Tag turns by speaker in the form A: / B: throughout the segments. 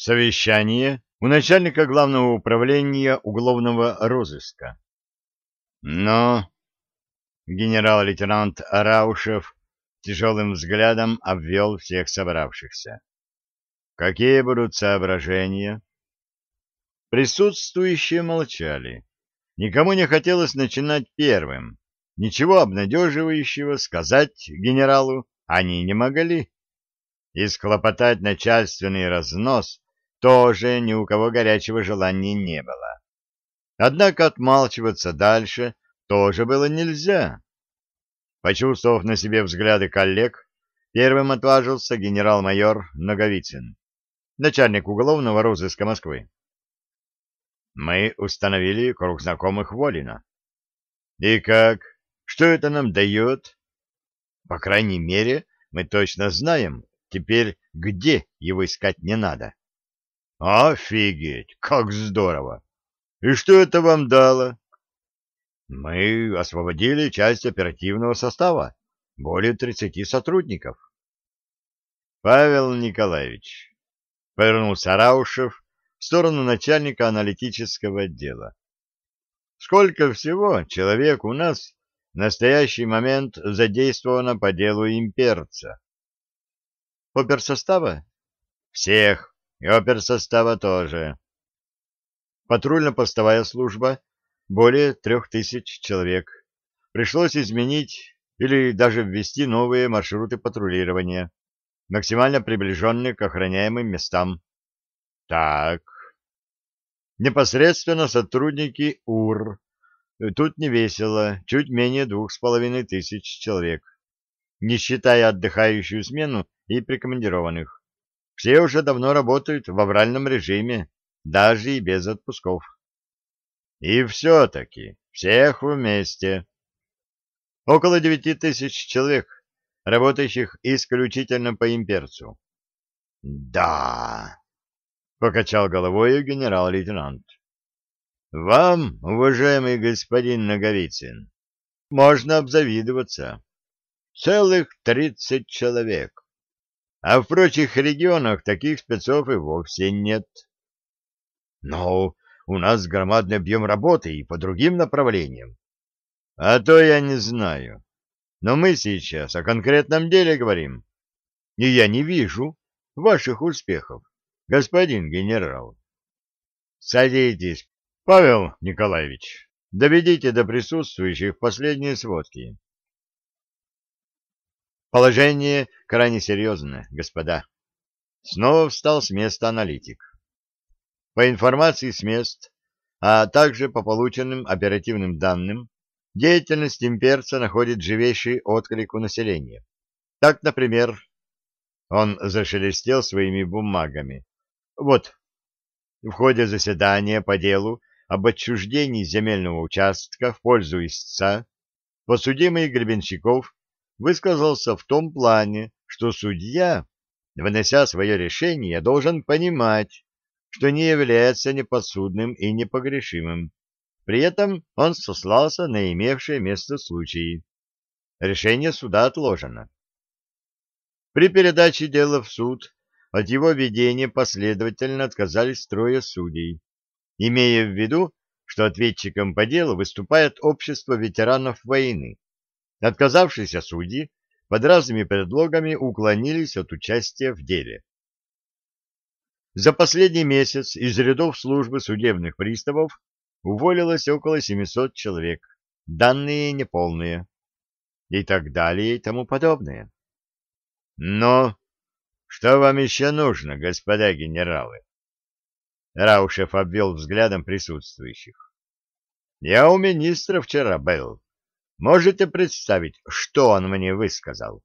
A: Совещание у начальника главного управления уголовного розыска. Но генерал-лейтенант Раушев тяжелым взглядом обвел всех собравшихся. Какие будут соображения? Присутствующие молчали. Никому не хотелось начинать первым. Ничего обнадеживающего сказать генералу они не могли. И схлопотать начальственный разнос тоже ни у кого горячего желания не было. Однако отмалчиваться дальше тоже было нельзя. Почувствовав на себе взгляды коллег, первым отважился генерал-майор Наговицын, начальник уголовного розыска Москвы. Мы установили круг знакомых Волина. И как? Что это нам дает? По крайней мере, мы точно знаем теперь, где его искать не надо. Офигеть, как здорово! И что это вам дало? Мы освободили часть оперативного состава, более 30 сотрудников. Павел Николаевич, повернулся Раушев в сторону начальника аналитического отдела. Сколько всего человек у нас в настоящий момент задействовано по делу имперца? Оперсостава? Всех и оперсостава тоже. Патрульно-постовая служба более трех тысяч человек. Пришлось изменить или даже ввести новые маршруты патрулирования, максимально приближенные к охраняемым местам. Так. Непосредственно сотрудники УР. Тут не весело, чуть менее двух с половиной тысяч человек, не считая отдыхающую смену и прикомандированных. Все уже давно работают в авральном режиме, даже и без отпусков. И все-таки всех вместе. Около девяти тысяч человек, работающих исключительно по имперцу. — Да, — покачал головой генерал-лейтенант. — Вам, уважаемый господин Наговицын, можно обзавидоваться. Целых тридцать человек а в прочих регионах таких спецов и вовсе нет. Но у нас громадный объем работы и по другим направлениям. А то я не знаю. Но мы сейчас о конкретном деле говорим. И я не вижу ваших успехов, господин генерал. Садитесь, Павел Николаевич. Доведите до присутствующих последние сводки. Положение крайне серьезное, господа. Снова встал с места аналитик. По информации с мест, а также по полученным оперативным данным, деятельность имперца находит живейший отклик у населения. Так, например, он зашелестел своими бумагами. Вот, в ходе заседания по делу об отчуждении земельного участка в пользу истца подсудимый Гребенщиков высказался в том плане, что судья, вынося свое решение, должен понимать, что не является неподсудным и непогрешимым. При этом он сослался на имевшие место случаи. Решение суда отложено. При передаче дела в суд от его ведения последовательно отказались трое судей, имея в виду, что ответчиком по делу выступает общество ветеранов войны, Отказавшиеся судьи под разными предлогами уклонились от участия в деле. За последний месяц из рядов службы судебных приставов уволилось около 700 человек, данные неполные, и так далее и тому подобное. Но что вам еще нужно, господа генералы? Раушев обвел взглядом присутствующих. Я у министра вчера был. Можете представить, что он мне высказал?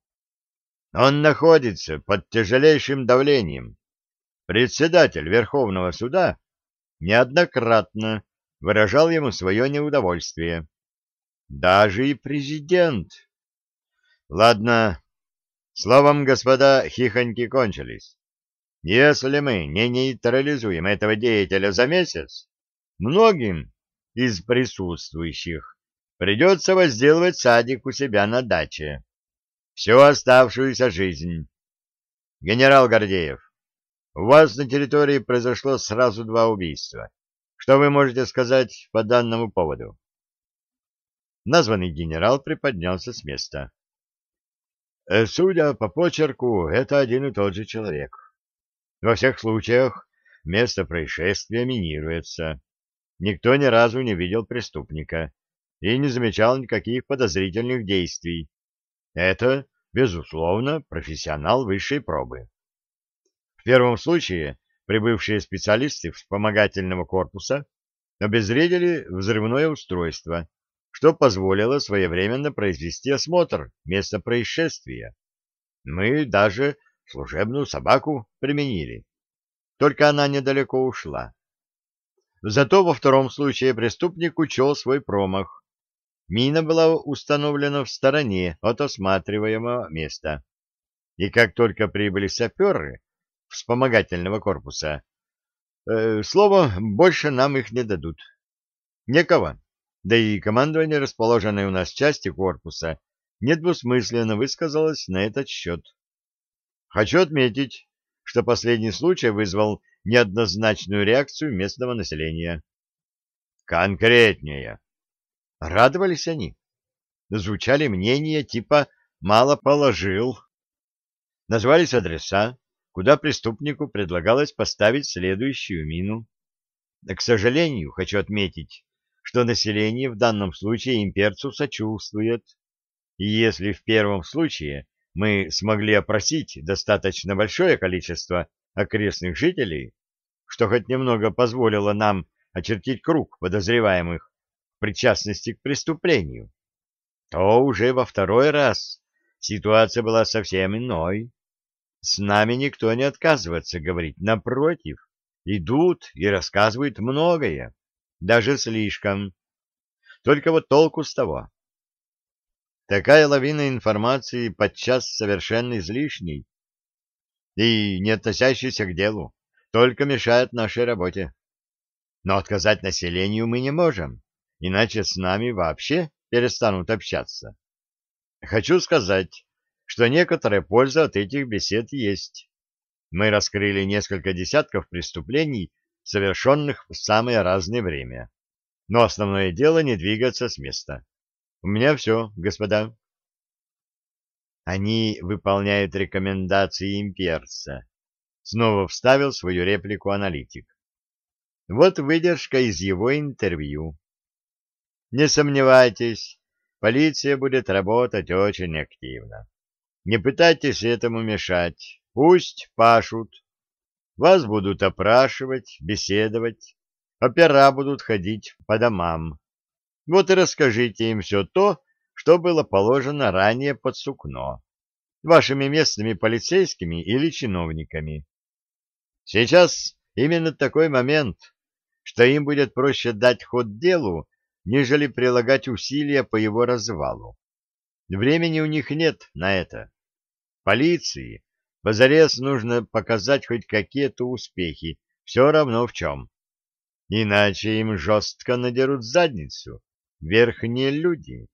A: Он находится под тяжелейшим давлением. Председатель Верховного суда неоднократно выражал ему свое неудовольствие. Даже и президент. Ладно, словом, господа, хихоньки кончились. Если мы не нейтрализуем этого деятеля за месяц, многим из присутствующих Придется возделывать садик у себя на даче. Всю оставшуюся жизнь. Генерал Гордеев, У вас на территории произошло сразу два убийства. Что вы можете сказать по данному поводу? Названный генерал приподнялся с места. Э, судя по почерку, это один и тот же человек. Во всех случаях место происшествия минируется. Никто ни разу не видел преступника и не замечал никаких подозрительных действий. Это, безусловно, профессионал высшей пробы. В первом случае прибывшие специалисты вспомогательного корпуса обезвредили взрывное устройство, что позволило своевременно произвести осмотр места происшествия. Мы даже служебную собаку применили. Только она недалеко ушла. Зато во втором случае преступник учел свой промах. Мина была установлена в стороне от осматриваемого места. И как только прибыли саперы, вспомогательного корпуса. Э, слово, больше нам их не дадут. Некого. Да и командование, расположенное у нас части корпуса, недвусмысленно высказалось на этот счет. Хочу отметить, что последний случай вызвал неоднозначную реакцию местного населения. Конкретнее. Радовались они. Звучали мнения типа «мало положил». Назвались адреса, куда преступнику предлагалось поставить следующую мину. К сожалению, хочу отметить, что население в данном случае имперцу сочувствует. И если в первом случае мы смогли опросить достаточно большое количество окрестных жителей, что хоть немного позволило нам очертить круг подозреваемых причастности к преступлению, то уже во второй раз ситуация была совсем иной. С нами никто не отказывается говорить, напротив, идут и рассказывают многое, даже слишком. Только вот толку с того. Такая лавина информации подчас совершенно излишней и не относящейся к делу, только мешает нашей работе. Но отказать населению мы не можем, иначе с нами вообще перестанут общаться. Хочу сказать, что некоторая польза от этих бесед есть. Мы раскрыли несколько десятков преступлений, совершенных в самое разное время. Но основное дело не двигаться с места. У меня все, господа. Они выполняют рекомендации имперца. Снова вставил свою реплику аналитик. Вот выдержка из его интервью. Не сомневайтесь, полиция будет работать очень активно. Не пытайтесь этому мешать. Пусть пашут. Вас будут опрашивать, беседовать. Опера будут ходить по домам. Вот и расскажите им все то, что было положено ранее под сукно. Вашими местными полицейскими или чиновниками. Сейчас именно такой момент, что им будет проще дать ход делу, нежели прилагать усилия по его развалу. Времени у них нет на это. Полиции позарез нужно показать хоть какие-то успехи, все равно в чем. Иначе им жестко надерут задницу верхние люди.